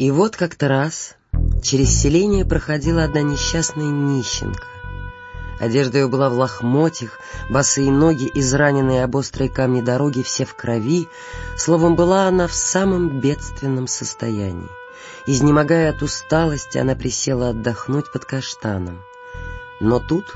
И вот как-то раз через селение проходила одна несчастная нищенка. Одежда ее была в лохмотьях, босые ноги, израненные об острые камни дороги, все в крови. Словом, была она в самом бедственном состоянии. Изнемогая от усталости, она присела отдохнуть под каштаном. Но тут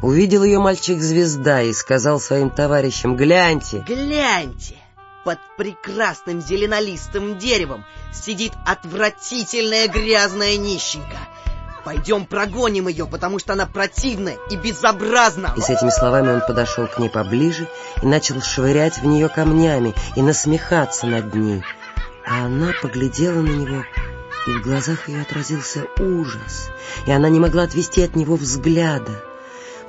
увидел ее мальчик-звезда и сказал своим товарищам «Гляньте!» «Гляньте! Под прекрасным зеленолистым деревом сидит отвратительная грязная нищенка!» Пойдем прогоним ее, потому что она противна и безобразна. И с этими словами он подошел к ней поближе и начал швырять в нее камнями и насмехаться над ней. А она поглядела на него, и в глазах ее отразился ужас, и она не могла отвести от него взгляда.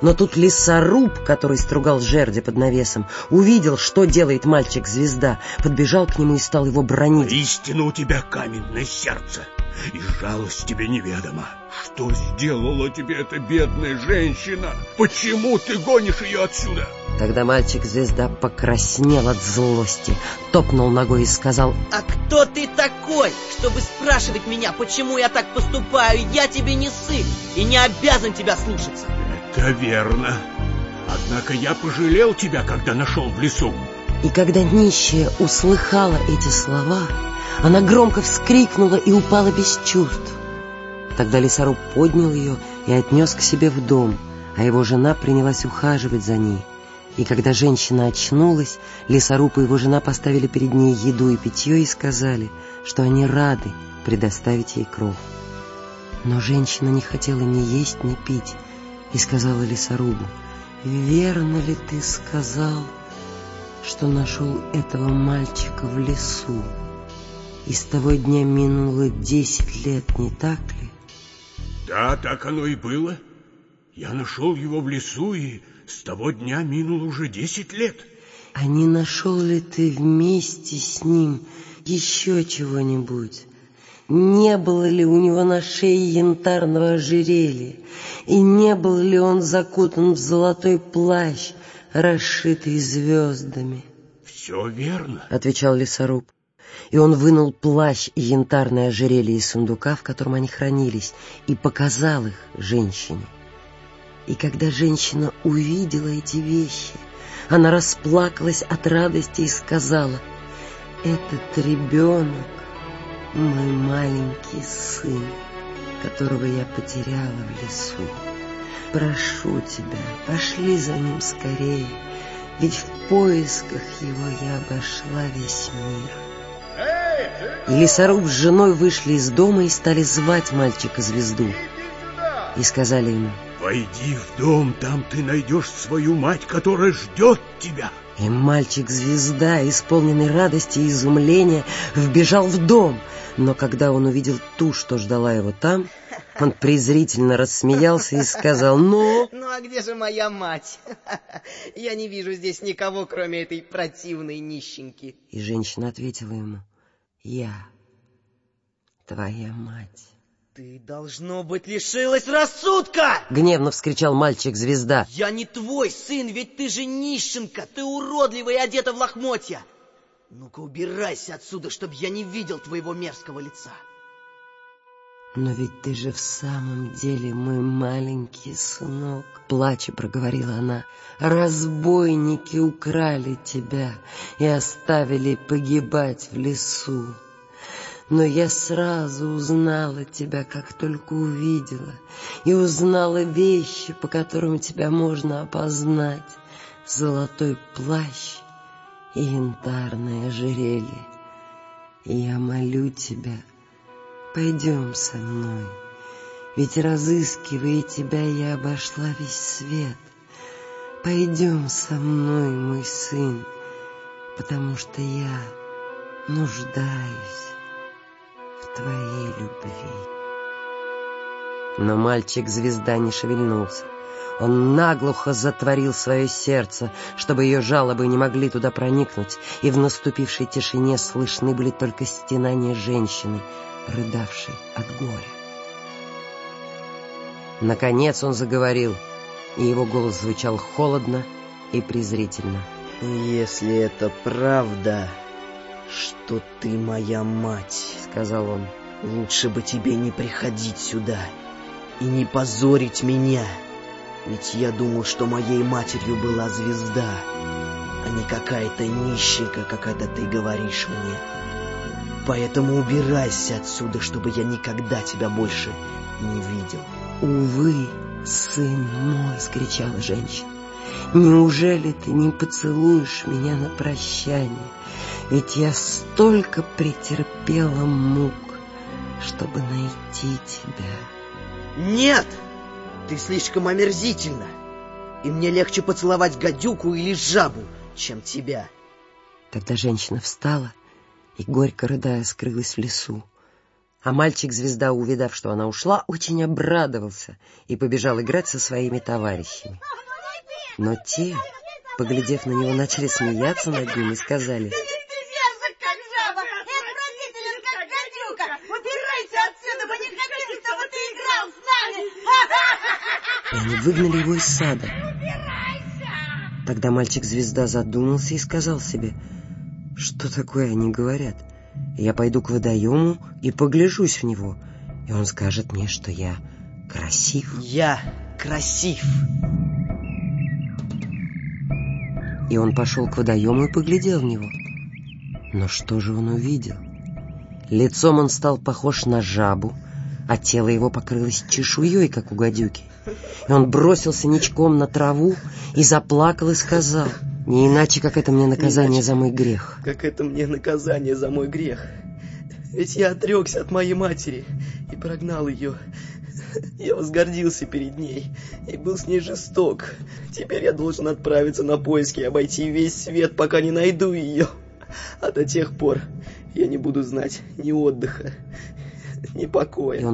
Но тут лесоруб, который стругал жерди под навесом, увидел, что делает мальчик-звезда, подбежал к нему и стал его бронить. «Истинно у тебя каменное сердце!» и жалость тебе неведома. Что сделала тебе эта бедная женщина? Почему ты гонишь ее отсюда? Тогда мальчик-звезда покраснел от злости, топнул ногой и сказал... А кто ты такой, чтобы спрашивать меня, почему я так поступаю? Я тебе не сын и не обязан тебя слушаться. Это верно. Однако я пожалел тебя, когда нашел в лесу. И когда нищая услыхала эти слова, она громко вскрикнула и упала без чувств. Тогда лесоруб поднял ее и отнес к себе в дом, а его жена принялась ухаживать за ней. И когда женщина очнулась, лесоруб и его жена поставили перед ней еду и питье и сказали, что они рады предоставить ей кров. Но женщина не хотела ни есть, ни пить, и сказала лесорубу, «Верно ли ты сказал, что нашел этого мальчика в лесу?» И с того дня минуло десять лет, не так ли? Да, так оно и было. Я нашел его в лесу, и с того дня минуло уже десять лет. А не нашел ли ты вместе с ним еще чего-нибудь? Не было ли у него на шее янтарного ожерелья? И не был ли он закутан в золотой плащ, расшитый звездами? — Все верно, — отвечал лесоруб и он вынул плащ и янтарное ожерелье из сундука, в котором они хранились, и показал их женщине. И когда женщина увидела эти вещи, она расплакалась от радости и сказала, «Этот ребенок — мой маленький сын, которого я потеряла в лесу. Прошу тебя, пошли за ним скорее, ведь в поисках его я обошла весь мир». Лесоруб с женой вышли из дома и стали звать мальчика-звезду. И сказали ему, «Войди в дом, там ты найдешь свою мать, которая ждет тебя». И мальчик-звезда, исполненный радости и изумления, вбежал в дом. Но когда он увидел ту, что ждала его там, он презрительно рассмеялся и сказал, «Ну?» «Ну а где же моя мать? Я не вижу здесь никого, кроме этой противной нищенки». И женщина ответила ему, я твоя мать. Ты, должно быть, лишилась рассудка! Гневно вскричал мальчик-звезда. Я не твой сын, ведь ты же нищенка, ты уродливая и одета в лохмотья. Ну-ка убирайся отсюда, чтобы я не видел твоего мерзкого лица. Но ведь ты же в самом деле мой маленький сынок, плача проговорила она. Разбойники украли тебя и оставили погибать в лесу. Но я сразу узнала тебя, как только увидела, и узнала вещи, по которым тебя можно опознать. Золотой плащ и янтарное ожерелье. И я молю тебя, Пойдем со мной, ведь разыскивая тебя, я обошла весь свет. Пойдем со мной, мой сын, потому что я нуждаюсь твоей любви. Но мальчик-звезда не шевельнулся. Он наглухо затворил свое сердце, чтобы ее жалобы не могли туда проникнуть, и в наступившей тишине слышны были только стенания женщины, рыдавший от горя. Наконец он заговорил, и его голос звучал холодно и презрительно. «Если это правда, что ты моя мать, — сказал он, Лучше бы тебе не приходить сюда и не позорить меня. Ведь я думал, что моей матерью была звезда, а не какая-то нищенка, как это ты говоришь мне. Поэтому убирайся отсюда, чтобы я никогда тебя больше не видел. «Увы, сын мой!» — скричала женщина. «Неужели ты не поцелуешь меня на прощание? Ведь я столько претерпела мук, чтобы найти тебя». «Нет! Ты слишком омерзительна, и мне легче поцеловать гадюку или жабу, чем тебя». Тогда женщина встала и, горько рыдая, скрылась в лесу. А мальчик-звезда, увидав, что она ушла, очень обрадовался и побежал играть со своими товарищами. Но те, поглядев на него, начали смеяться над ним и сказали... они выгнали его из сада. Тогда мальчик-звезда задумался и сказал себе, что такое они говорят. Я пойду к водоему и погляжусь в него, и он скажет мне, что я красив. Я красив. И он пошел к водоему и поглядел в него. Но что же он увидел? Лицом он стал похож на жабу, а тело его покрылось чешуей, как у гадюки. И он бросился ничком на траву и заплакал и сказал, не иначе, как это мне наказание иначе, за мой грех. Как это мне наказание за мой грех. Ведь я отрекся от моей матери и прогнал ее. Я возгордился перед ней и был с ней жесток. Теперь я должен отправиться на поиски и обойти весь свет, пока не найду ее. А до тех пор я не буду знать ни отдыха, ни покоя.